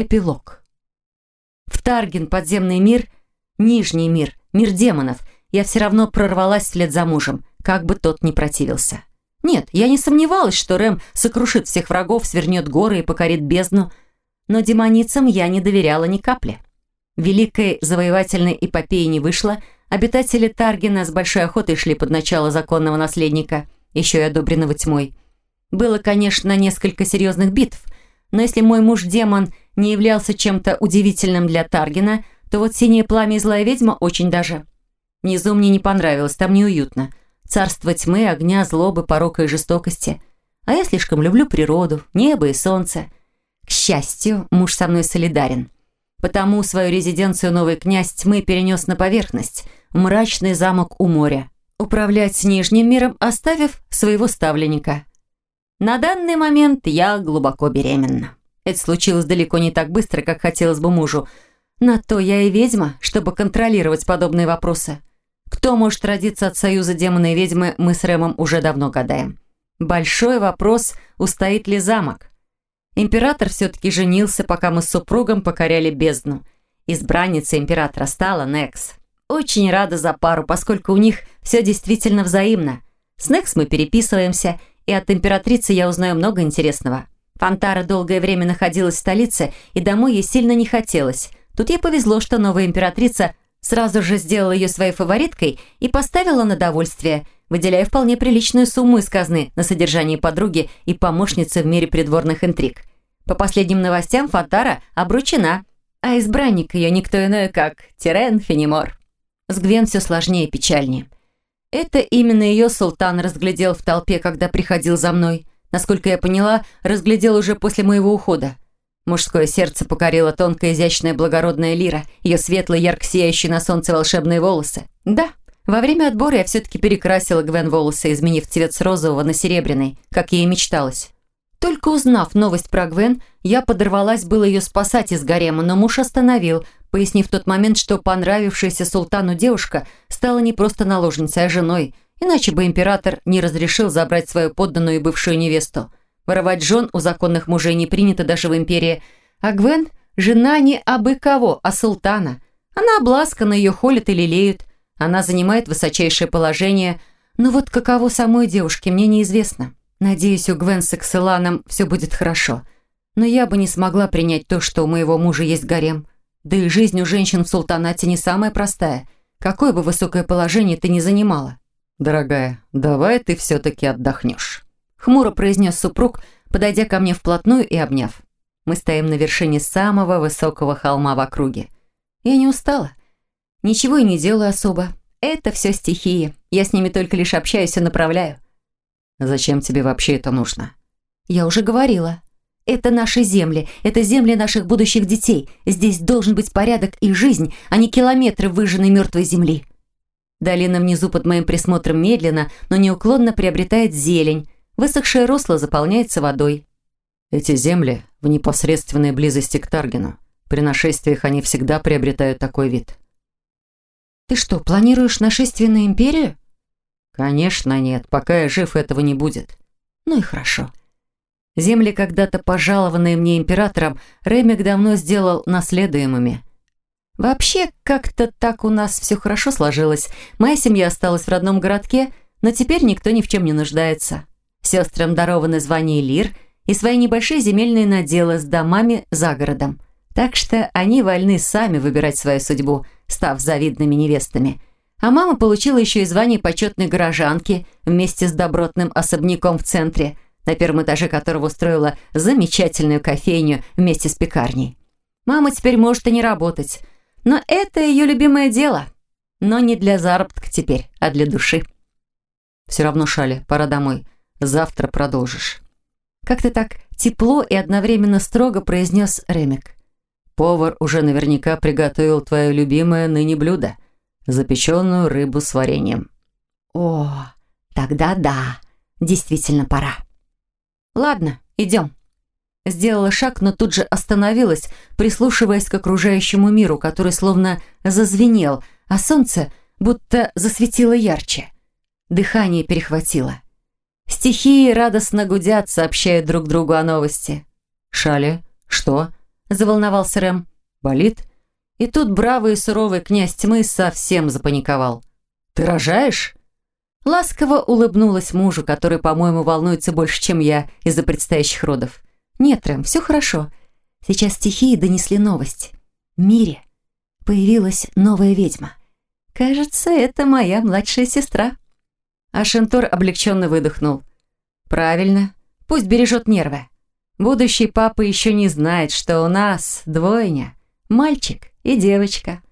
Эпилог. В Тарген, подземный мир, нижний мир, мир демонов, я все равно прорвалась вслед за мужем, как бы тот ни противился. Нет, я не сомневалась, что Рэм сокрушит всех врагов, свернет горы и покорит бездну, но демоницам я не доверяла ни капли. Великой завоевательной эпопеи не вышло, обитатели Таргена с большой охотой шли под начало законного наследника, еще и одобренного тьмой. Было, конечно, несколько серьезных битв, но если мой муж-демон не являлся чем-то удивительным для Таргена, то вот синее пламя и злая ведьма очень даже. Внизу мне не понравилось, там неуютно. Царство тьмы, огня, злобы, порока и жестокости. А я слишком люблю природу, небо и солнце. К счастью, муж со мной солидарен. Потому свою резиденцию новый князь тьмы перенес на поверхность, мрачный замок у моря. Управлять нижним миром, оставив своего ставленника. На данный момент я глубоко беременна. Это случилось далеко не так быстро, как хотелось бы мужу. На то я и ведьма, чтобы контролировать подобные вопросы. Кто может родиться от союза демона и ведьмы, мы с Рэмом уже давно гадаем. Большой вопрос, устоит ли замок. Император все-таки женился, пока мы с супругом покоряли бездну. Избранница императора стала Некс. Очень рада за пару, поскольку у них все действительно взаимно. С Некс мы переписываемся, и от императрицы я узнаю много интересного. Фантара долгое время находилась в столице, и домой ей сильно не хотелось. Тут ей повезло, что новая императрица сразу же сделала ее своей фавориткой и поставила на довольствие, выделяя вполне приличную сумму из казны на содержание подруги и помощницы в мире придворных интриг. По последним новостям Фантара обручена, а избранник ее никто иной, как Тирен Фенимор. С Гвен все сложнее и печальнее. Это именно ее султан разглядел в толпе, когда приходил за мной. Насколько я поняла, разглядел уже после моего ухода. Мужское сердце покорило тонкая, изящная, благородная лира, ее светлые, ярко сияющие на солнце волшебные волосы. Да, во время отбора я все-таки перекрасила Гвен волосы, изменив цвет с розового на серебряный, как ей и мечталось. Только узнав новость про Гвен, я подорвалась было ее спасать из гарема, но муж остановил, пояснив тот момент, что понравившаяся султану девушка стала не просто наложницей, а женой, иначе бы император не разрешил забрать свою подданную и бывшую невесту. Воровать жен у законных мужей не принято даже в империи, а Гвен – жена не абы кого, а султана. Она обласкана, ее холят и лелеют, она занимает высочайшее положение, но вот каково самой девушке мне неизвестно. Надеюсь, у Гвен с Экселаном все будет хорошо. Но я бы не смогла принять то, что у моего мужа есть гарем – да и жизнь у женщин в султанате не самая простая. Какое бы высокое положение ты ни занимала. «Дорогая, давай ты все-таки отдохнешь», — хмуро произнес супруг, подойдя ко мне вплотную и обняв. Мы стоим на вершине самого высокого холма в округе. Я не устала. Ничего и не делаю особо. Это все стихии. Я с ними только лишь общаюсь и направляю. «Зачем тебе вообще это нужно?» «Я уже говорила. Это наши земли, это земли наших будущих детей. Здесь должен быть порядок и жизнь, а не километры выжженной мертвой земли. Долина внизу под моим присмотром медленно, но неуклонно приобретает зелень. Высохшее русло заполняется водой. Эти земли в непосредственной близости к Таргину. При нашествиях они всегда приобретают такой вид. Ты что, планируешь нашествие на империю? Конечно нет, пока я жив, этого не будет. Ну и хорошо. Земли, когда-то пожалованные мне императором, Ремик давно сделал наследуемыми. Вообще, как-то так у нас все хорошо сложилось. Моя семья осталась в родном городке, но теперь никто ни в чем не нуждается. Сестрам дарованы звание лир и свои небольшие земельные наделы с домами за городом. Так что они вольны сами выбирать свою судьбу, став завидными невестами. А мама получила еще и звание почетной горожанки вместе с добротным особняком в центре – на первом этаже которого устроила замечательную кофейню вместе с пекарней. Мама теперь может и не работать, но это ее любимое дело. Но не для заработка теперь, а для души. Все равно, Шали, пора домой. Завтра продолжишь. Как-то так тепло и одновременно строго произнес Ремик. Повар уже наверняка приготовил твое любимое ныне блюдо – запеченную рыбу с вареньем. О, тогда да, действительно пора. «Ладно, идем». Сделала шаг, но тут же остановилась, прислушиваясь к окружающему миру, который словно зазвенел, а солнце будто засветило ярче. Дыхание перехватило. Стихии радостно гудят, сообщают друг другу о новости. «Шали, что?» – заволновался Рэм. «Болит?» И тут бравый и суровый князь тьмы совсем запаниковал. «Ты рожаешь?» Ласково улыбнулась мужу, который, по-моему, волнуется больше, чем я из-за предстоящих родов. «Нет, Рэм, все хорошо. Сейчас стихии донесли новость. В мире появилась новая ведьма. Кажется, это моя младшая сестра». А Шентор облегченно выдохнул. «Правильно. Пусть бережет нервы. Будущий папа еще не знает, что у нас двойня. Мальчик и девочка.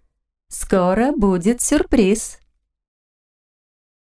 Скоро будет сюрприз».